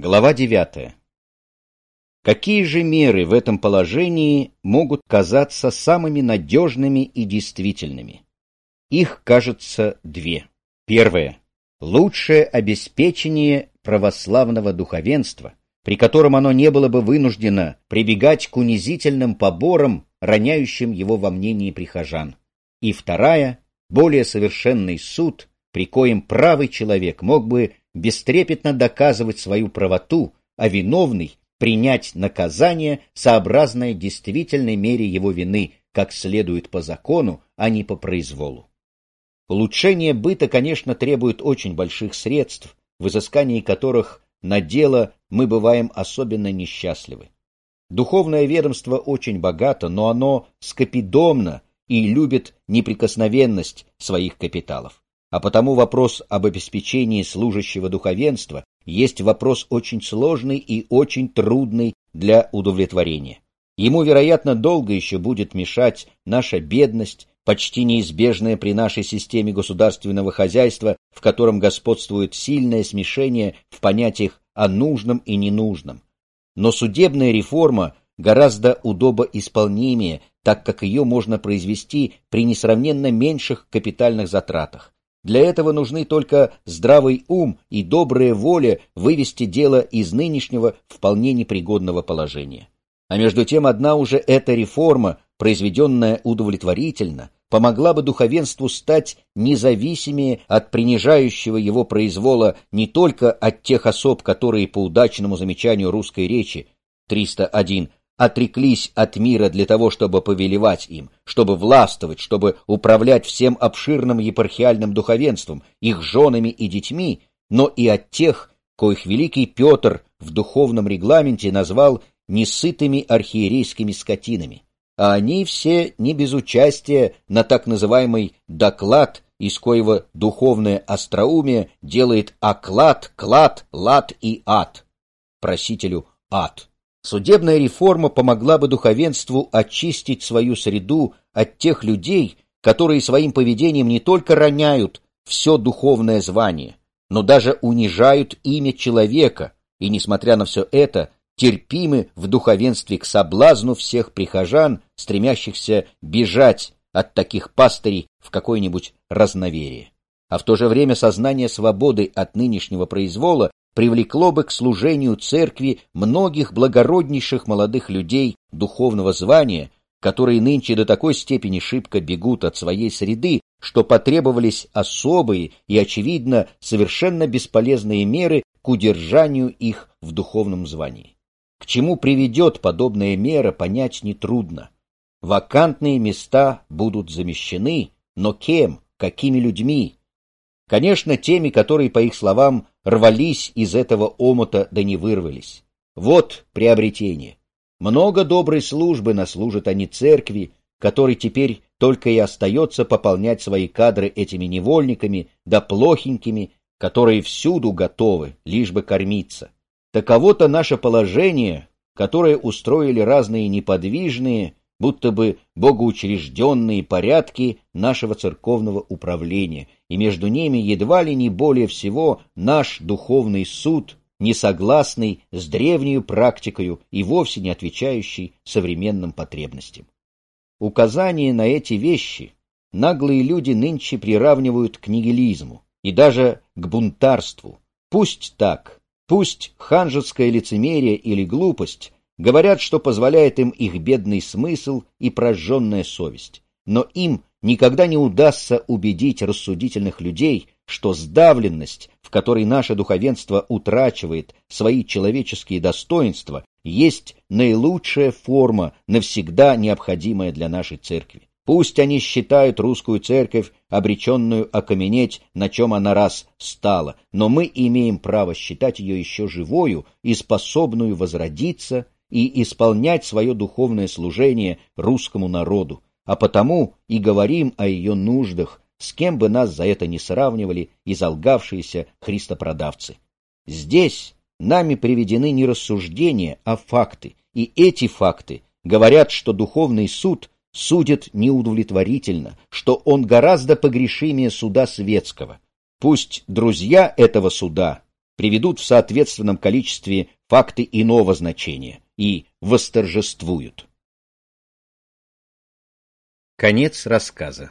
Глава 9. Какие же меры в этом положении могут казаться самыми надежными и действительными? Их, кажется, две. Первое. Лучшее обеспечение православного духовенства, при котором оно не было бы вынуждено прибегать к унизительным поборам, роняющим его во мнении прихожан. И вторая. Более совершенный суд, при коем правый человек мог бы бестрепетно доказывать свою правоту, а виновный принять наказание, сообразное действительной мере его вины, как следует по закону, а не по произволу. Улучшение быта, конечно, требует очень больших средств, в изыскании которых на дело мы бываем особенно несчастливы. Духовное ведомство очень богато, но оно скопидомно и любит неприкосновенность своих капиталов а потому вопрос об обеспечении служащего духовенства есть вопрос очень сложный и очень трудный для удовлетворения. Ему, вероятно, долго еще будет мешать наша бедность, почти неизбежная при нашей системе государственного хозяйства, в котором господствует сильное смешение в понятиях о нужном и ненужном. Но судебная реформа гораздо удобоисполнимее, так как ее можно произвести при несравненно меньших капитальных затратах. Для этого нужны только здравый ум и добрая воля вывести дело из нынешнего вполне непригодного положения. А между тем одна уже эта реформа, произведенная удовлетворительно, помогла бы духовенству стать независимее от принижающего его произвола не только от тех особ, которые по удачному замечанию русской речи 301 отреклись от мира для того, чтобы повелевать им, чтобы властвовать, чтобы управлять всем обширным епархиальным духовенством, их женами и детьми, но и от тех, коих великий Петр в духовном регламенте назвал несытыми архиерейскими скотинами. А они все не без участия на так называемый «доклад», из коего духовное остроумие делает оклад, клад, лад и ад. Просителю ад. Судебная реформа помогла бы духовенству очистить свою среду от тех людей, которые своим поведением не только роняют все духовное звание, но даже унижают имя человека, и, несмотря на все это, терпимы в духовенстве к соблазну всех прихожан, стремящихся бежать от таких пастырей в какое-нибудь разноверие. А в то же время сознание свободы от нынешнего произвола привлекло бы к служению церкви многих благороднейших молодых людей духовного звания, которые нынче до такой степени шибко бегут от своей среды, что потребовались особые и, очевидно, совершенно бесполезные меры к удержанию их в духовном звании. К чему приведет подобная мера, понять нетрудно. Вакантные места будут замещены, но кем, какими людьми? Конечно, теми, которые, по их словам, рвались из этого омута да не вырвались. Вот приобретение. Много доброй службы наслужат они церкви, которой теперь только и остается пополнять свои кадры этими невольниками да плохенькими, которые всюду готовы, лишь бы кормиться. Таково-то наше положение, которое устроили разные неподвижные, будто бы богоучрежденные порядки нашего церковного управления, и между ними едва ли не более всего наш духовный суд, не согласный с древней практикою и вовсе не отвечающий современным потребностям. Указания на эти вещи наглые люди нынче приравнивают к нигилизму и даже к бунтарству. Пусть так, пусть ханжеское лицемерие или глупость Говорят, что позволяет им их бедный смысл и прожженная совесть. Но им никогда не удастся убедить рассудительных людей, что сдавленность, в которой наше духовенство утрачивает свои человеческие достоинства, есть наилучшая форма, навсегда необходимая для нашей церкви. Пусть они считают русскую церковь обреченную окаменеть, на чем она раз стала, но мы имеем право считать ее еще живою и способную возродиться и исполнять свое духовное служение русскому народу, а потому и говорим о ее нуждах, с кем бы нас за это не сравнивали изолгавшиеся христопродавцы. Здесь нами приведены не рассуждения, а факты, и эти факты говорят, что духовный суд судит неудовлетворительно, что он гораздо погрешимее суда светского. Пусть друзья этого суда приведут в соответственном количестве факты иного значения и восторжествуют. Конец рассказа